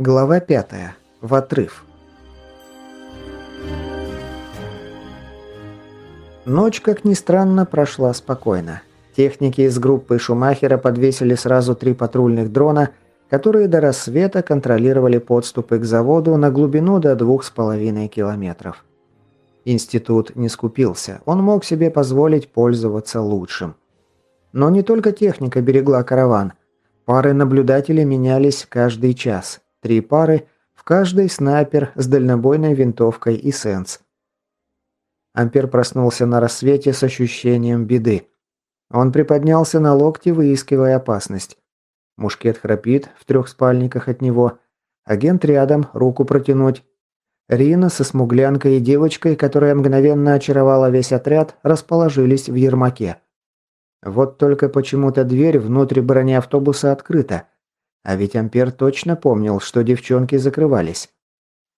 Глава 5. В отрыв. Ночь, как ни странно, прошла спокойно. Техники из группы Шумахера подвесили сразу три патрульных дрона, которые до рассвета контролировали подступы к заводу на глубину до двух с половиной километров. Институт не скупился, он мог себе позволить пользоваться лучшим. Но не только техника берегла караван. Пары наблюдателей менялись каждый час – Три пары, в каждой снайпер с дальнобойной винтовкой и сенс. Ампер проснулся на рассвете с ощущением беды. Он приподнялся на локти, выискивая опасность. Мушкет храпит в трех спальниках от него. Агент рядом, руку протянуть. Рина со смуглянкой и девочкой, которая мгновенно очаровала весь отряд, расположились в Ермаке. Вот только почему-то дверь внутрь брони автобуса открыта. А ведь Ампер точно помнил, что девчонки закрывались.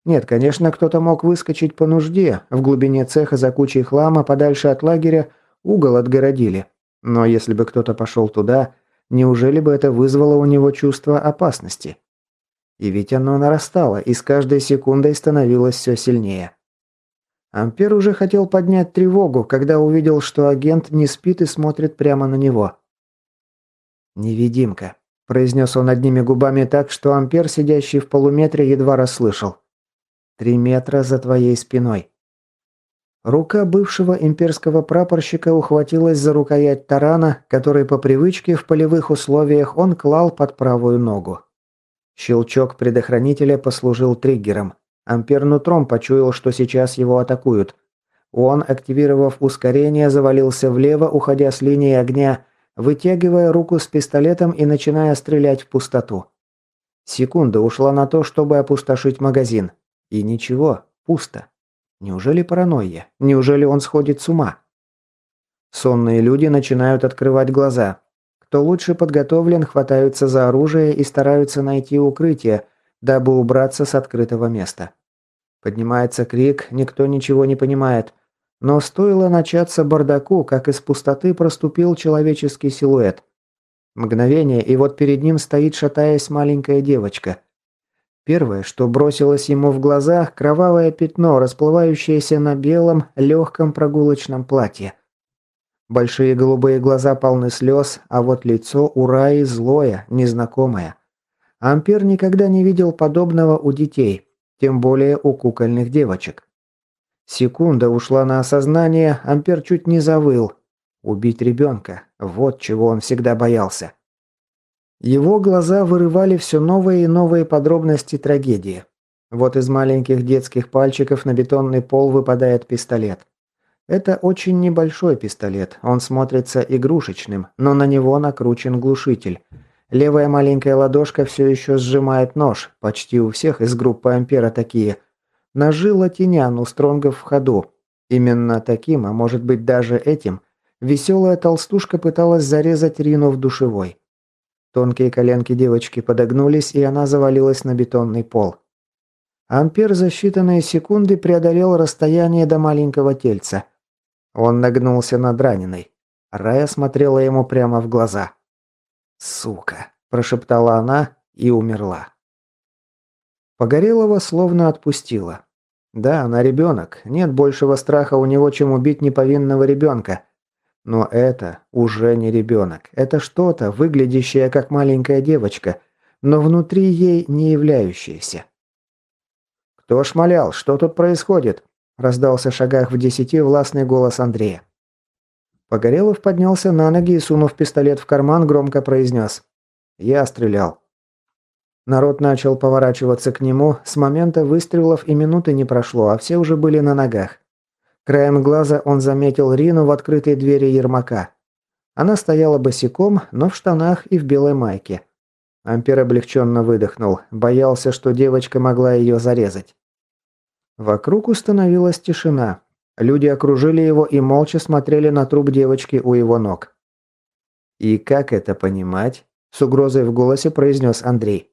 Нет, конечно, кто-то мог выскочить по нужде, в глубине цеха за кучей хлама, подальше от лагеря, угол отгородили. Но если бы кто-то пошел туда, неужели бы это вызвало у него чувство опасности? И ведь оно нарастало, и с каждой секундой становилось все сильнее. Ампер уже хотел поднять тревогу, когда увидел, что агент не спит и смотрит прямо на него. Невидимка произнес он одними губами так, что Ампер, сидящий в полуметре, едва расслышал. «Три метра за твоей спиной». Рука бывшего имперского прапорщика ухватилась за рукоять тарана, который по привычке в полевых условиях он клал под правую ногу. Щелчок предохранителя послужил триггером. Ампер нутром почуял, что сейчас его атакуют. Он, активировав ускорение, завалился влево, уходя с линии огня, вытягивая руку с пистолетом и начиная стрелять в пустоту. Секунда ушла на то, чтобы опустошить магазин. И ничего, пусто. Неужели паранойя? Неужели он сходит с ума? Сонные люди начинают открывать глаза. Кто лучше подготовлен, хватаются за оружие и стараются найти укрытие, дабы убраться с открытого места. Поднимается крик, никто ничего не понимает. Но стоило начаться бардаку, как из пустоты проступил человеческий силуэт. Мгновение, и вот перед ним стоит, шатаясь, маленькая девочка. Первое, что бросилось ему в глаза, кровавое пятно, расплывающееся на белом, легком прогулочном платье. Большие голубые глаза полны слез, а вот лицо у Раи злое, незнакомое. Ампер никогда не видел подобного у детей, тем более у кукольных девочек. Секунда ушла на осознание, Ампер чуть не завыл. Убить ребенка. Вот чего он всегда боялся. Его глаза вырывали все новые и новые подробности трагедии. Вот из маленьких детских пальчиков на бетонный пол выпадает пистолет. Это очень небольшой пистолет, он смотрится игрушечным, но на него накручен глушитель. Левая маленькая ладошка все еще сжимает нож, почти у всех из группы Ампера такие – Ножи латинян у Стронгов в ходу. Именно таким, а может быть даже этим, веселая толстушка пыталась зарезать Рину в душевой. Тонкие коленки девочки подогнулись, и она завалилась на бетонный пол. Ампер за считанные секунды преодолел расстояние до маленького тельца. Он нагнулся над раненой. Рая смотрела ему прямо в глаза. «Сука!» – прошептала она и умерла. Погорелого словно отпустила. Да, она ребенок. Нет большего страха у него, чем убить неповинного ребенка. Но это уже не ребенок. Это что-то, выглядящее как маленькая девочка, но внутри ей не являющееся. «Кто шмалял? Что тут происходит?» раздался в шагах в десяти властный голос Андрея. Погорелов поднялся на ноги и, сунув пистолет в карман, громко произнес. «Я стрелял». Народ начал поворачиваться к нему, с момента выстрелов и минуты не прошло, а все уже были на ногах. Краем глаза он заметил Рину в открытой двери Ермака. Она стояла босиком, но в штанах и в белой майке. Ампер облегченно выдохнул, боялся, что девочка могла ее зарезать. Вокруг установилась тишина. Люди окружили его и молча смотрели на труп девочки у его ног. «И как это понимать?» – с угрозой в голосе произнес Андрей.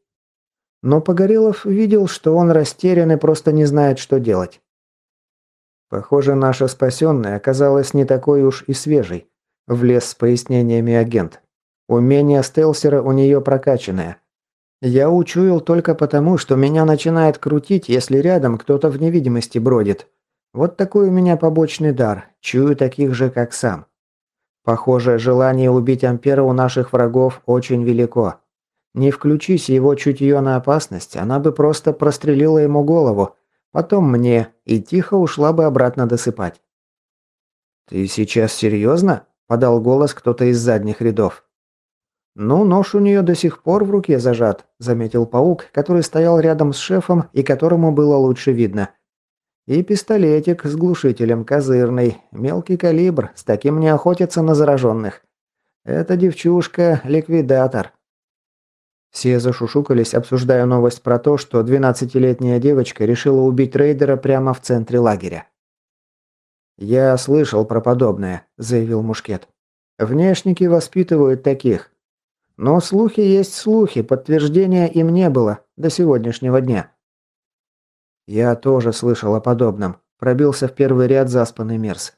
Но Погорелов видел, что он растерян и просто не знает, что делать. Похоже, наша спасенная оказалась не такой уж и свежей. Влез с пояснениями агент. Умение стелсера у нее прокачанное. Я учуял только потому, что меня начинает крутить, если рядом кто-то в невидимости бродит. Вот такой у меня побочный дар. Чую таких же, как сам. Похоже, желание убить Ампера у наших врагов очень велико. Не включись его чутье на опасность, она бы просто прострелила ему голову, потом мне, и тихо ушла бы обратно досыпать. «Ты сейчас серьезно?» – подал голос кто-то из задних рядов. «Ну, нож у нее до сих пор в руке зажат», – заметил паук, который стоял рядом с шефом и которому было лучше видно. «И пистолетик с глушителем козырный, мелкий калибр, с таким не охотятся на зараженных. Эта девчушка – ликвидатор». Все зашушукались, обсуждая новость про то, что 12-летняя девочка решила убить рейдера прямо в центре лагеря. «Я слышал про подобное», – заявил Мушкет. «Внешники воспитывают таких. Но слухи есть слухи, подтверждения им не было до сегодняшнего дня». «Я тоже слышал о подобном», – пробился в первый ряд заспанный Мерс.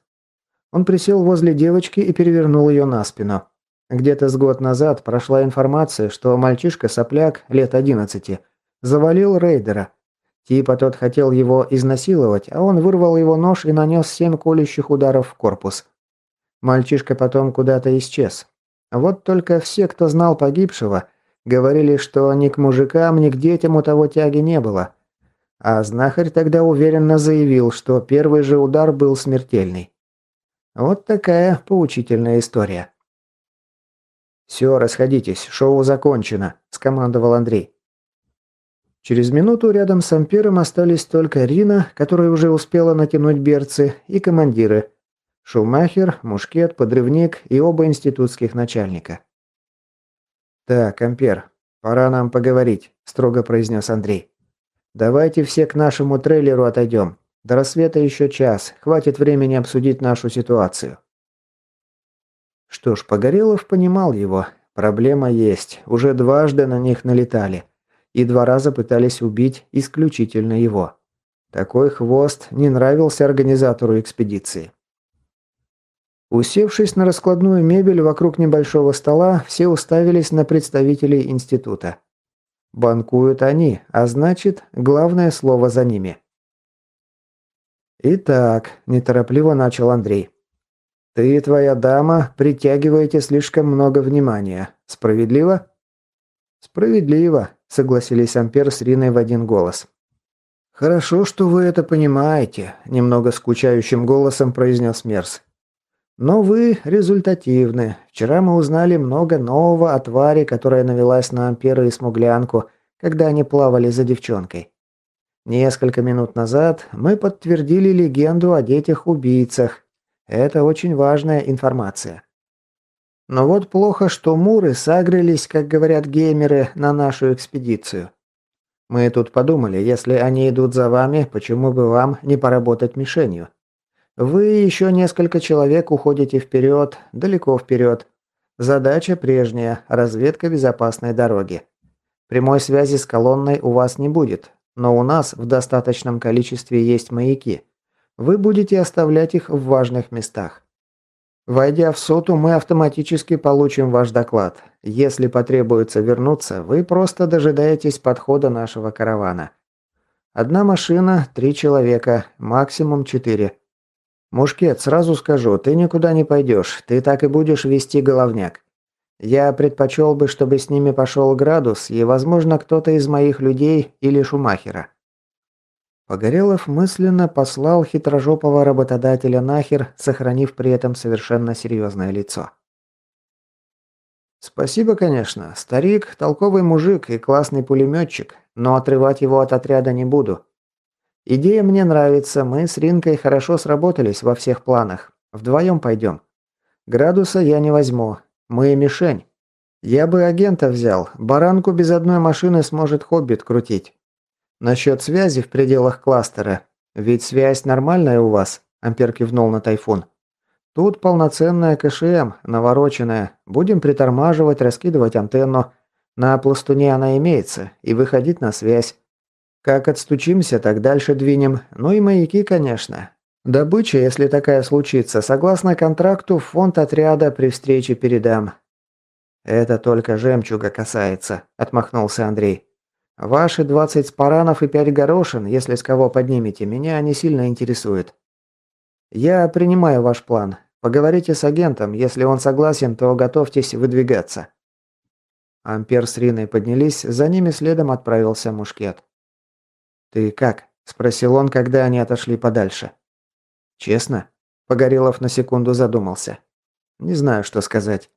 Он присел возле девочки и перевернул ее на спину. Где-то с год назад прошла информация, что мальчишка-сопляк лет 11 завалил рейдера. Типа тот хотел его изнасиловать, а он вырвал его нож и нанес семь колющих ударов в корпус. Мальчишка потом куда-то исчез. Вот только все, кто знал погибшего, говорили, что ни к мужикам, ни к детям у того тяги не было. А знахарь тогда уверенно заявил, что первый же удар был смертельный. Вот такая поучительная история. «Все, расходитесь, шоу закончено», – скомандовал Андрей. Через минуту рядом с Ампером остались только Рина, которая уже успела натянуть берцы, и командиры. Шумахер, Мушкет, Подрывник и оба институтских начальника. «Так, Ампер, пора нам поговорить», – строго произнес Андрей. «Давайте все к нашему трейлеру отойдем. До рассвета еще час, хватит времени обсудить нашу ситуацию». Что ж, Погорелов понимал его. Проблема есть. Уже дважды на них налетали. И два раза пытались убить исключительно его. Такой хвост не нравился организатору экспедиции. Усевшись на раскладную мебель вокруг небольшого стола, все уставились на представителей института. Банкуют они, а значит, главное слово за ними. «Итак», – неторопливо начал Андрей. Ты и твоя дама притягиваете слишком много внимания. Справедливо? Справедливо, согласились Ампер с Риной в один голос. Хорошо, что вы это понимаете, немного скучающим голосом произнес Мерс. Но вы результативны. Вчера мы узнали много нового о твари, которая навелась на Ампера и Смуглянку, когда они плавали за девчонкой. Несколько минут назад мы подтвердили легенду о детях-убийцах, это очень важная информация. Но вот плохо, что муры сагрились, как говорят геймеры, на нашу экспедицию. Мы тут подумали, если они идут за вами, почему бы вам не поработать мишенью? Вы еще несколько человек уходите вперед, далеко вперед. Задача прежняя – разведка безопасной дороги. Прямой связи с колонной у вас не будет, но у нас в достаточном количестве есть маяки. Вы будете оставлять их в важных местах. Войдя в соту, мы автоматически получим ваш доклад. Если потребуется вернуться, вы просто дожидаетесь подхода нашего каравана. Одна машина, три человека, максимум четыре. Мушкет, сразу скажу, ты никуда не пойдешь, ты так и будешь вести головняк. Я предпочел бы, чтобы с ними пошел градус и, возможно, кто-то из моих людей или Шумахера. Погорелов мысленно послал хитрожопого работодателя нахер, сохранив при этом совершенно серьезное лицо. «Спасибо, конечно. Старик – толковый мужик и классный пулеметчик, но отрывать его от отряда не буду. Идея мне нравится, мы с Ринкой хорошо сработались во всех планах. Вдвоем пойдем. Градуса я не возьму. Мы мишень. Я бы агента взял. Баранку без одной машины сможет Хоббит крутить. Насчет связи в пределах кластера. Ведь связь нормальная у вас, Ампер кивнул на тайфун. Тут полноценная КШМ, навороченная. Будем притормаживать, раскидывать антенну. На пластуне она имеется, и выходить на связь. Как отстучимся, так дальше двинем. Ну и маяки, конечно. Добыча, если такая случится, согласно контракту, в фонд отряда при встрече передам. «Это только жемчуга касается», – отмахнулся Андрей. «Ваши двадцать спаранов и пять горошин, если с кого поднимете, меня не сильно интересует. Я принимаю ваш план. Поговорите с агентом, если он согласен, то готовьтесь выдвигаться». Ампер с Риной поднялись, за ними следом отправился Мушкет. «Ты как?» – спросил он, когда они отошли подальше. «Честно?» – Погорелов на секунду задумался. «Не знаю, что сказать.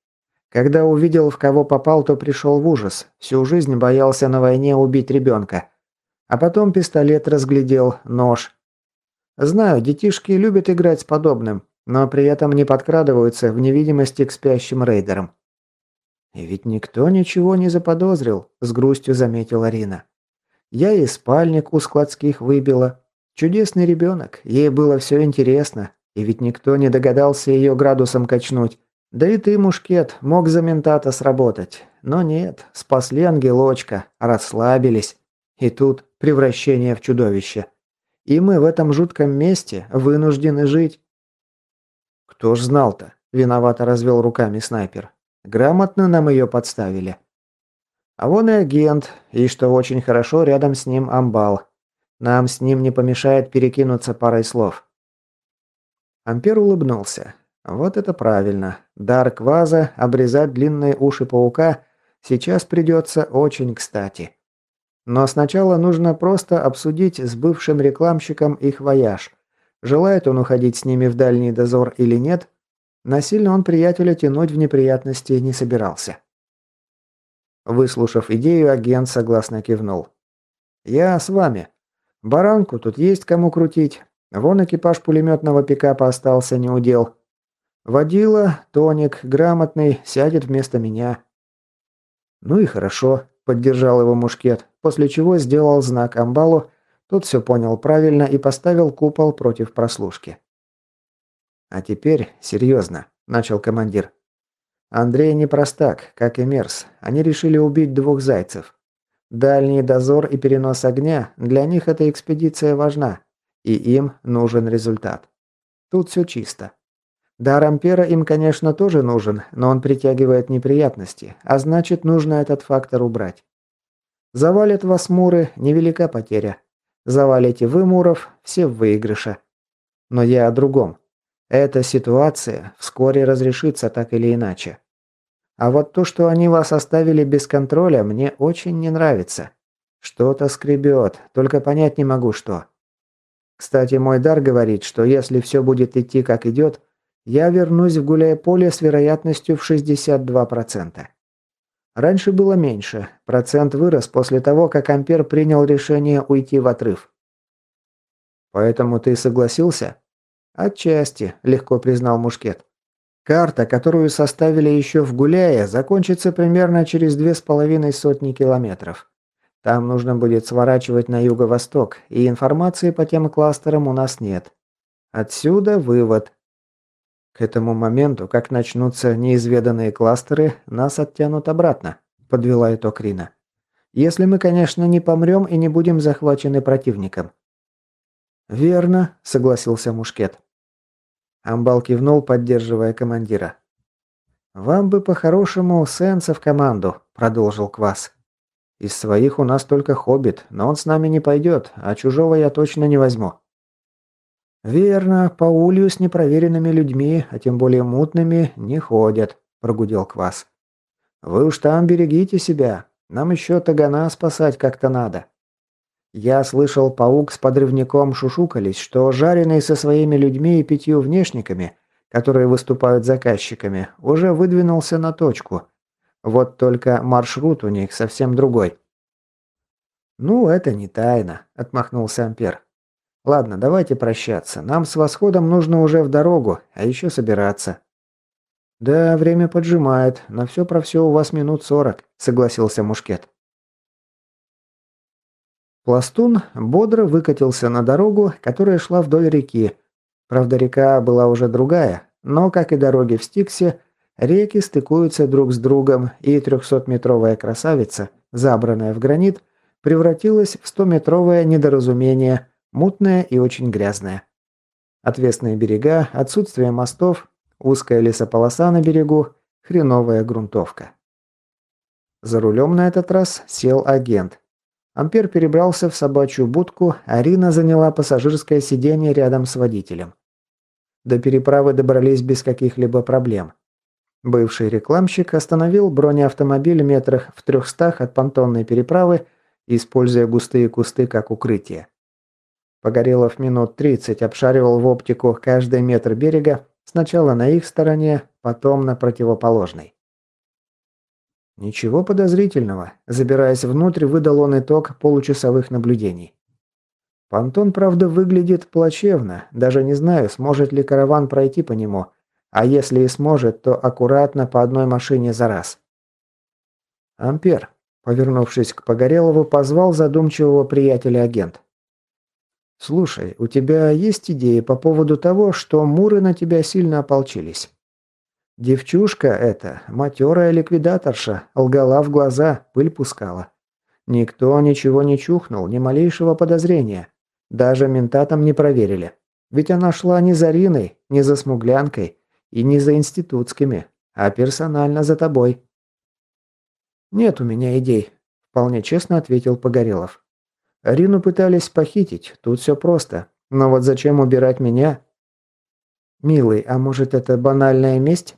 Когда увидел, в кого попал, то пришел в ужас. Всю жизнь боялся на войне убить ребенка. А потом пистолет разглядел, нож. Знаю, детишки любят играть с подобным, но при этом не подкрадываются в невидимости к спящим рейдерам. И ведь никто ничего не заподозрил, с грустью заметила Рина. Я и спальник у складских выбила. Чудесный ребенок, ей было все интересно, и ведь никто не догадался ее градусом качнуть. Да и ты, мушкет, мог за ментата сработать. Но нет, спасли ангелочка, расслабились. И тут превращение в чудовище. И мы в этом жутком месте вынуждены жить. Кто ж знал-то? Виновато развел руками снайпер. Грамотно нам ее подставили. А вон и агент, и что очень хорошо, рядом с ним амбал. Нам с ним не помешает перекинуться парой слов. Ампер улыбнулся. Вот это правильно. Дар кваза, обрезать длинные уши паука, сейчас придется очень кстати. Но сначала нужно просто обсудить с бывшим рекламщиком их вояж. Желает он уходить с ними в дальний дозор или нет, насильно он приятеля тянуть в неприятности не собирался. Выслушав идею, агент согласно кивнул. «Я с вами. Баранку тут есть кому крутить. Вон экипаж пулеметного пикапа остался неудел. Водила, тоник, грамотный, сядет вместо меня. Ну и хорошо, поддержал его мушкет, после чего сделал знак амбалу, тот все понял правильно и поставил купол против прослушки. А теперь серьезно, начал командир. Андрей не простак, как и Мерс. Они решили убить двух зайцев. Дальний дозор и перенос огня, для них эта экспедиция важна, и им нужен результат. Тут все чисто. Дар Ампера им, конечно, тоже нужен, но он притягивает неприятности, а значит, нужно этот фактор убрать. Завалят вас Муры – невелика потеря. Завалите вы Муров – все в выигрыше. Но я о другом. Эта ситуация вскоре разрешится так или иначе. А вот то, что они вас оставили без контроля, мне очень не нравится. Что-то скребет, только понять не могу, что. Кстати, мой дар говорит, что если все будет идти как идет – я вернусь в гуляй-поле с вероятностью в 62%. Раньше было меньше, процент вырос после того, как Ампер принял решение уйти в отрыв. «Поэтому ты согласился?» «Отчасти», – легко признал Мушкет. «Карта, которую составили еще в Гуляе, закончится примерно через две с половиной сотни километров. Там нужно будет сворачивать на юго-восток, и информации по тем кластерам у нас нет. Отсюда вывод. К этому моменту, как начнутся неизведанные кластеры, нас оттянут обратно, подвела итог Рина. Если мы, конечно, не помрем и не будем захвачены противником. Верно, согласился Мушкет. Амбал кивнул, поддерживая командира. «Вам бы по-хорошему Сенса в команду», – продолжил Квас. «Из своих у нас только Хоббит, но он с нами не пойдет, а чужого я точно не возьму». «Верно, по улью с непроверенными людьми, а тем более мутными, не ходят», – прогудел Квас. «Вы уж там берегите себя. Нам еще Тагана спасать как-то надо». Я слышал, паук с подрывником шушукались, что жареный со своими людьми и пятью внешниками, которые выступают заказчиками, уже выдвинулся на точку. Вот только маршрут у них совсем другой. «Ну, это не тайна», – отмахнулся Ампер. Ладно, давайте прощаться. Нам с восходом нужно уже в дорогу, а еще собираться. Да, время поджимает. На все про все у вас минут сорок, согласился Мушкет. Пластун бодро выкатился на дорогу, которая шла вдоль реки. Правда, река была уже другая, но, как и дороги в Стиксе, реки стыкуются друг с другом, и трехсотметровая красавица, забранная в гранит, превратилась в стометровое недоразумение, Мутная и очень грязная. Отвесные берега, отсутствие мостов, узкая лесополоса на берегу, хреновая грунтовка. За рулем на этот раз сел агент. Ампер перебрался в собачью будку, а Рина заняла пассажирское сиденье рядом с водителем. До переправы добрались без каких-либо проблем. Бывший рекламщик остановил бронеавтомобиль метрах в трехстах от понтонной переправы, используя густые кусты как укрытие. Погорелов минут 30 обшаривал в оптику каждый метр берега, сначала на их стороне, потом на противоположной. Ничего подозрительного. Забираясь внутрь, выдал он итог получасовых наблюдений. Понтон, правда, выглядит плачевно. Даже не знаю, сможет ли караван пройти по нему. А если и сможет, то аккуратно по одной машине за раз. Ампер, повернувшись к Погорелову, позвал задумчивого приятеля агент. «Слушай, у тебя есть идеи по поводу того, что муры на тебя сильно ополчились?» Девчушка эта, матерая ликвидаторша, лгала в глаза, пыль пускала. Никто ничего не чухнул, ни малейшего подозрения. Даже ментатом не проверили. Ведь она шла не за Риной, не за смуглянкой и не за институтскими, а персонально за тобой. «Нет у меня идей», – вполне честно ответил Погорелов. «Рину пытались похитить, тут все просто. Но вот зачем убирать меня?» «Милый, а может это банальная месть?»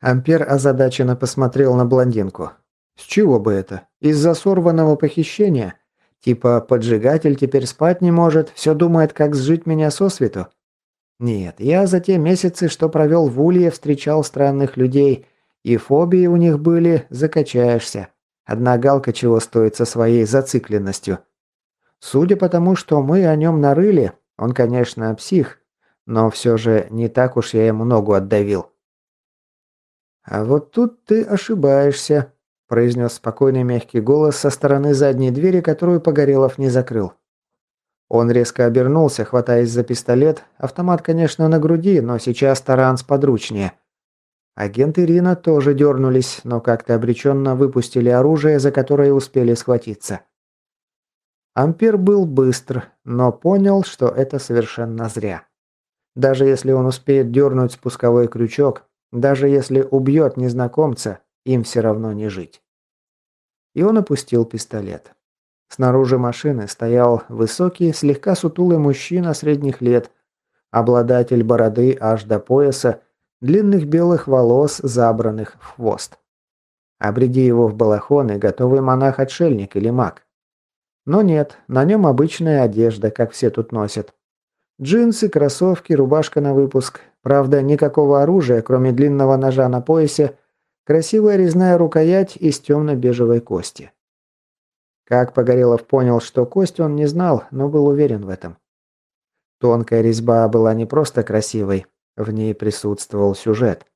Ампер озадаченно посмотрел на блондинку. «С чего бы это? Из-за сорванного похищения? Типа поджигатель теперь спать не может, все думает, как сжить меня со свету? Нет, я за те месяцы, что провел в Улье, встречал странных людей, и фобии у них были, закачаешься. Одна галка чего стоит со своей зацикленностью. Судя по тому, что мы о нем нарыли, он, конечно, псих, но все же не так уж я ему ногу отдавил. «А вот тут ты ошибаешься», – произнес спокойный мягкий голос со стороны задней двери, которую Погорелов не закрыл. Он резко обернулся, хватаясь за пистолет. Автомат, конечно, на груди, но сейчас таран сподручнее. Агенты Рина тоже дернулись, но как-то обреченно выпустили оружие, за которое успели схватиться. Ампер был быстр, но понял, что это совершенно зря. Даже если он успеет дернуть спусковой крючок, даже если убьет незнакомца, им все равно не жить. И он опустил пистолет. Снаружи машины стоял высокий, слегка сутулый мужчина средних лет, обладатель бороды аж до пояса, длинных белых волос, забранных в хвост. Обреди его в балахон и готовый монах-отшельник или маг. Но нет, на нем обычная одежда, как все тут носят. Джинсы, кроссовки, рубашка на выпуск. Правда, никакого оружия, кроме длинного ножа на поясе, красивая резная рукоять из темно-бежевой кости. Как Погорелов понял, что кость он не знал, но был уверен в этом. Тонкая резьба была не просто красивой, в ней присутствовал сюжет.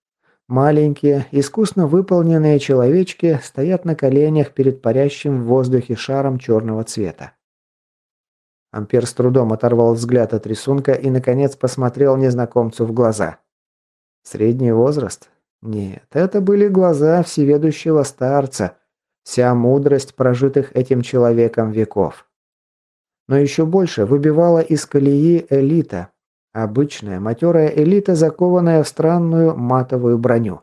Маленькие, искусно выполненные человечки стоят на коленях перед парящим в воздухе шаром черного цвета. Ампер с трудом оторвал взгляд от рисунка и, наконец, посмотрел незнакомцу в глаза. Средний возраст? Нет, это были глаза всеведущего старца, вся мудрость прожитых этим человеком веков. Но еще больше выбивала из колеи элита, обычная матерая элита, закованная в странную матовую броню.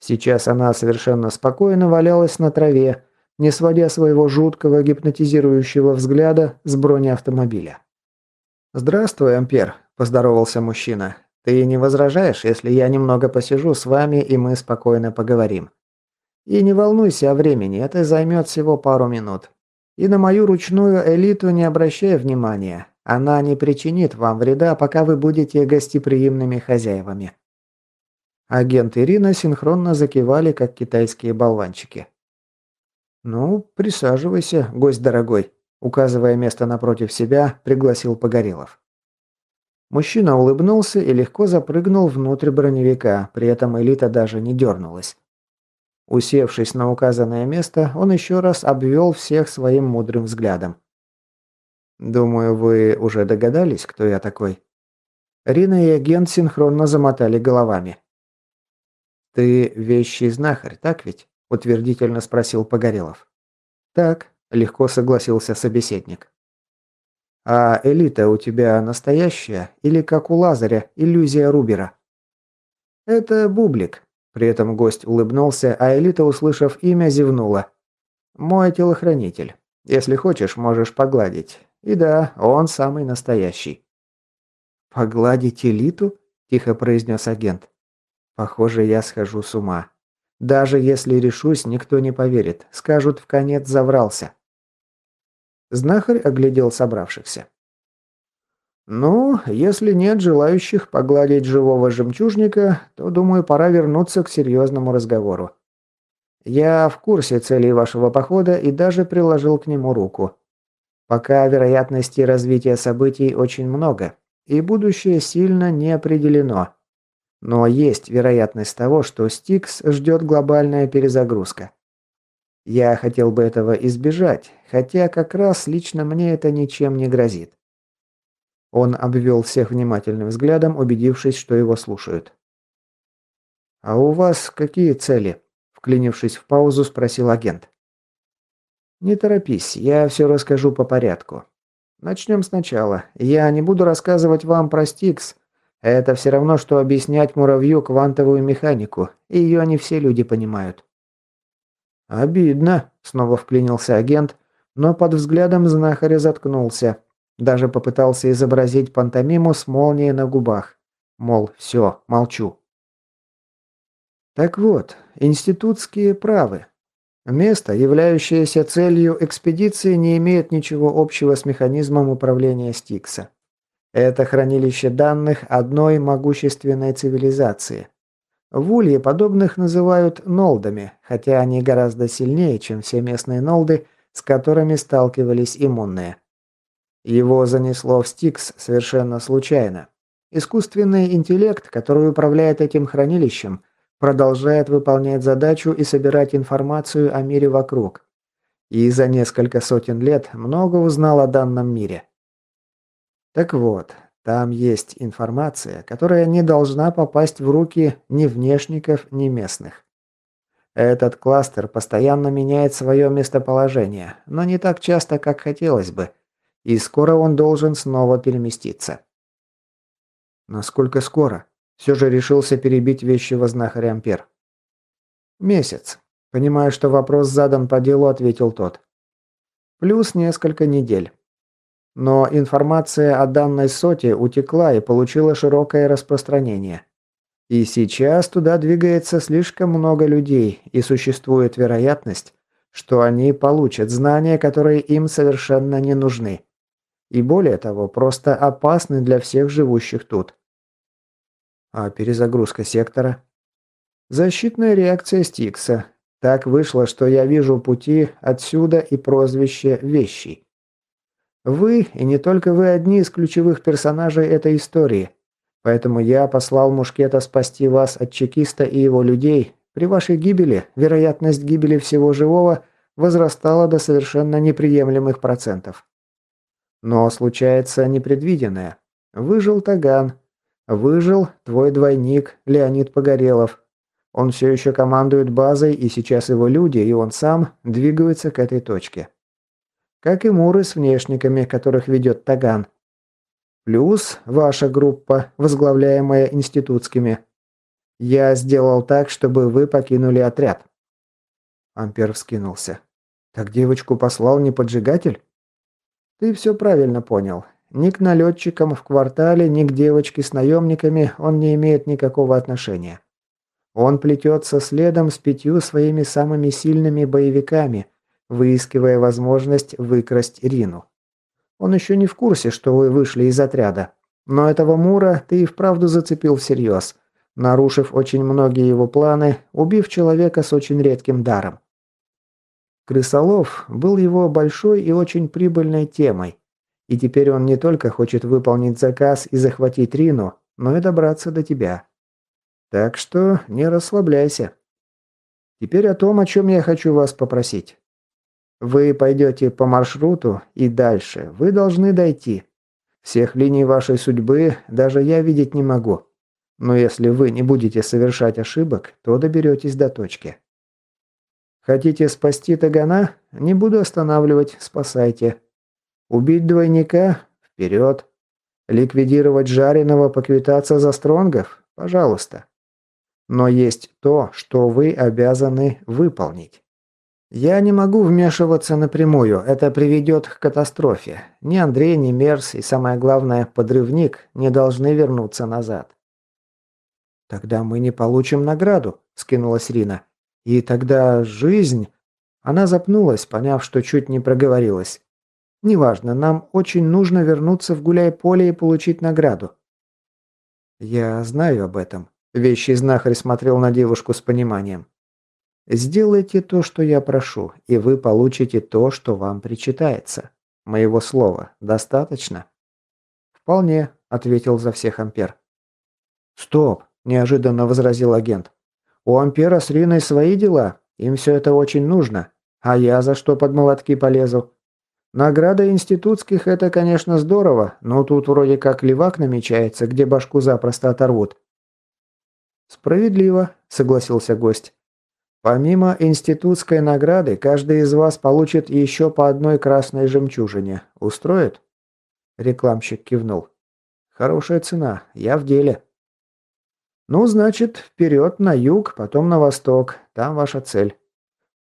Сейчас она совершенно спокойно валялась на траве, не сводя своего жуткого гипнотизирующего взгляда с бронеавтомобиля. «Здравствуй, Ампер», – поздоровался мужчина. «Ты не возражаешь, если я немного посижу с вами и мы спокойно поговорим? И не волнуйся о времени, это займет всего пару минут. И на мою ручную элиту не обращай внимания. Она не причинит вам вреда, пока вы будете гостеприимными хозяевами». Агент Ирина синхронно закивали, как китайские болванчики. «Ну, присаживайся, гость дорогой», – указывая место напротив себя, пригласил Погорелов. Мужчина улыбнулся и легко запрыгнул внутрь броневика, при этом элита даже не дернулась. Усевшись на указанное место, он еще раз обвел всех своим мудрым взглядом. «Думаю, вы уже догадались, кто я такой?» Рина и агент синхронно замотали головами. «Ты вещий знахарь, так ведь?» – утвердительно спросил Погорелов. «Так», – легко согласился собеседник. «А элита у тебя настоящая или, как у Лазаря, иллюзия Рубера?» «Это бублик», При этом гость улыбнулся, а Элита, услышав имя, зевнула. «Мой телохранитель. Если хочешь, можешь погладить. И да, он самый настоящий». «Погладить Элиту?» – тихо произнес агент. «Похоже, я схожу с ума. Даже если решусь, никто не поверит. Скажут, в конец заврался». Знахарь оглядел собравшихся. «Ну, если нет желающих погладить живого жемчужника, то, думаю, пора вернуться к серьезному разговору. Я в курсе целей вашего похода и даже приложил к нему руку. Пока вероятностей развития событий очень много, и будущее сильно не определено. Но есть вероятность того, что Стикс ждет глобальная перезагрузка. Я хотел бы этого избежать, хотя как раз лично мне это ничем не грозит. Он обвел всех внимательным взглядом, убедившись, что его слушают. «А у вас какие цели?» – вклинившись в паузу, спросил агент. «Не торопись, я все расскажу по порядку. Начнем сначала. Я не буду рассказывать вам про Стикс. Это все равно, что объяснять муравью квантовую механику. Ее не все люди понимают. «Обидно», — снова вклинился агент, но под взглядом знахаря заткнулся. Даже попытался изобразить пантомиму с молнией на губах. Мол, все, молчу. Так вот, институтские правы. Место, являющееся целью экспедиции, не имеет ничего общего с механизмом управления Стикса. Это хранилище данных одной могущественной цивилизации. В Улье подобных называют нолдами, хотя они гораздо сильнее, чем все местные нолды, с которыми сталкивались иммунные. Его занесло в Стикс совершенно случайно. Искусственный интеллект, который управляет этим хранилищем – продолжает выполнять задачу и собирать информацию о мире вокруг. И за несколько сотен лет много узнал о данном мире. Так вот, там есть информация, которая не должна попасть в руки ни внешников, ни местных. Этот кластер постоянно меняет свое местоположение, но не так часто, как хотелось бы, и скоро он должен снова переместиться. Насколько скоро? Все же решился перебить вещего знахаря Ампер. «Месяц». Понимая, что вопрос задан по делу, ответил тот. «Плюс несколько недель». Но информация о данной соте утекла и получила широкое распространение. И сейчас туда двигается слишком много людей, и существует вероятность, что они получат знания, которые им совершенно не нужны. И более того, просто опасны для всех живущих тут. А перезагрузка сектора? Защитная реакция Стикса. Так вышло, что я вижу пути отсюда и прозвище «Вещий». Вы, и не только вы, одни из ключевых персонажей этой истории. Поэтому я послал Мушкета спасти вас от чекиста и его людей. При вашей гибели вероятность гибели всего живого возрастала до совершенно неприемлемых процентов. Но случается непредвиденное. Выжил Таган, Выжил твой двойник Леонид Погорелов. Он все еще командует базой, и сейчас его люди, и он сам двигаются к этой точке. Как и муры с внешниками, которых ведет Таган. Плюс ваша группа, возглавляемая институтскими. Я сделал так, чтобы вы покинули отряд. Ампер вскинулся. Так девочку послал не поджигатель? Ты все правильно понял. Ни к налетчикам в квартале, ни к девочке с наемниками он не имеет никакого отношения. Он плетется следом с пятью своими самыми сильными боевиками, выискивая возможность выкрасть Рину. Он еще не в курсе, что вы вышли из отряда. Но этого Мура ты и вправду зацепил всерьез, нарушив очень многие его планы, убив человека с очень редким даром. Крысолов был его большой и очень прибыльной темой, и теперь он не только хочет выполнить заказ и захватить Рину, но и добраться до тебя. Так что не расслабляйся. Теперь о том, о чем я хочу вас попросить. Вы пойдете по маршруту и дальше. Вы должны дойти. Всех линий вашей судьбы даже я видеть не могу. Но если вы не будете совершать ошибок, то доберетесь до точки. Хотите спасти Тагана? Не буду останавливать, спасайте. Убить двойника? Вперед. Ликвидировать жареного, поквитаться за стронгов? Пожалуйста. Но есть то, что вы обязаны выполнить. Я не могу вмешиваться напрямую, это приведет к катастрофе. Ни Андрей, ни Мерс и, самое главное, подрывник не должны вернуться назад. «Тогда мы не получим награду», – скинулась Рина. «И тогда жизнь...» Она запнулась, поняв, что чуть не проговорилась. «Неважно, нам очень нужно вернуться в гуляй-поле и получить награду». «Я знаю об этом», – вещий знахарь смотрел на девушку с пониманием. «Сделайте то, что я прошу, и вы получите то, что вам причитается. Моего слова достаточно?» «Вполне», – ответил за всех Ампер. «Стоп!» – неожиданно возразил агент. «У Ампера с Риной свои дела, им все это очень нужно. А я за что под молотки полезу? Награда институтских – это, конечно, здорово, но тут вроде как левак намечается, где башку запросто оторвут». «Справедливо», – согласился гость. «Помимо институтской награды, каждый из вас получит еще по одной красной жемчужине. Устроит?» Рекламщик кивнул. «Хорошая цена, я в деле». «Ну, значит, вперед на юг, потом на восток. Там ваша цель.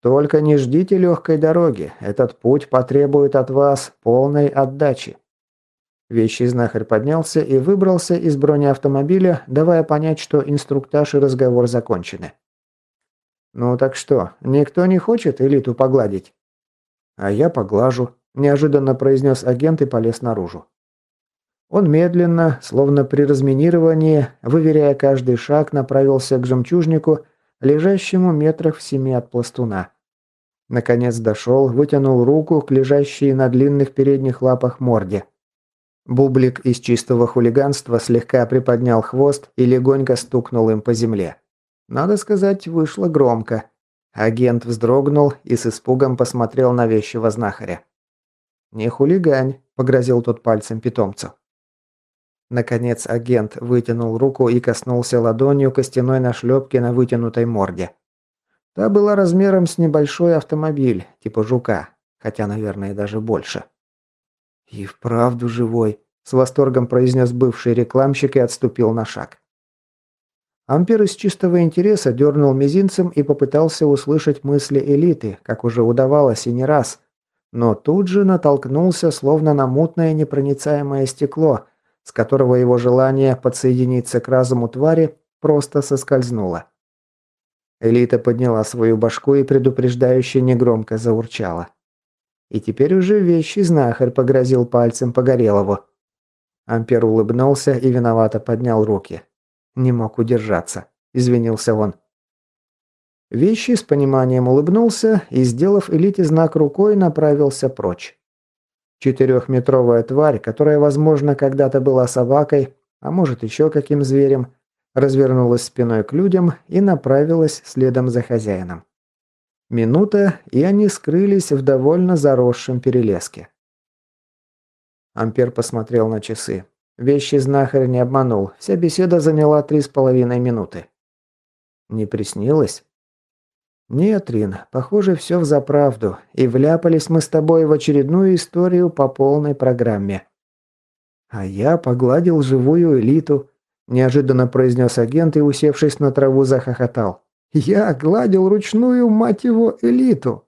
Только не ждите легкой дороги. Этот путь потребует от вас полной отдачи». Вещий знахарь поднялся и выбрался из бронеавтомобиля, давая понять, что инструктаж и разговор закончены. «Ну так что, никто не хочет элиту погладить?» «А я поглажу», – неожиданно произнес агент и полез наружу. Он медленно, словно при разминировании, выверяя каждый шаг, направился к жемчужнику, лежащему метрах в семи от пластуна. Наконец дошел, вытянул руку к лежащей на длинных передних лапах морде. Бублик из чистого хулиганства слегка приподнял хвост и легонько стукнул им по земле. Надо сказать, вышло громко. Агент вздрогнул и с испугом посмотрел на вещего знахаря. «Не хулигань», – погрозил тот пальцем питомцу. Наконец агент вытянул руку и коснулся ладонью костяной нашлепки на вытянутой морде. Та была размером с небольшой автомобиль, типа жука, хотя, наверное, даже больше. «И вправду живой», – с восторгом произнес бывший рекламщик и отступил на шаг. Ампер из чистого интереса дернул мизинцем и попытался услышать мысли элиты, как уже удавалось и не раз, но тут же натолкнулся словно на мутное непроницаемое стекло, с которого его желание подсоединиться к разуму твари просто соскользнуло. Элита подняла свою башку и предупреждающе негромко заурчала. И теперь уже вещий знахарь погрозил пальцем Погорелову. Ампер улыбнулся и виновато поднял руки. Не мог удержаться. Извинился он. Вещий с пониманием улыбнулся и, сделав элите знак рукой, направился прочь. Четырехметровая тварь, которая, возможно, когда-то была собакой, а может еще каким зверем, развернулась спиной к людям и направилась следом за хозяином. Минута, и они скрылись в довольно заросшем перелеске. Ампер посмотрел на часы. Вещи знахарь не обманул, вся беседа заняла три с половиной минуты. Не приснилось? «Нет, Рин, похоже, все взаправду, и вляпались мы с тобой в очередную историю по полной программе». «А я погладил живую элиту», – неожиданно произнес агент и, усевшись на траву, захохотал. «Я гладил ручную, мать его, элиту!»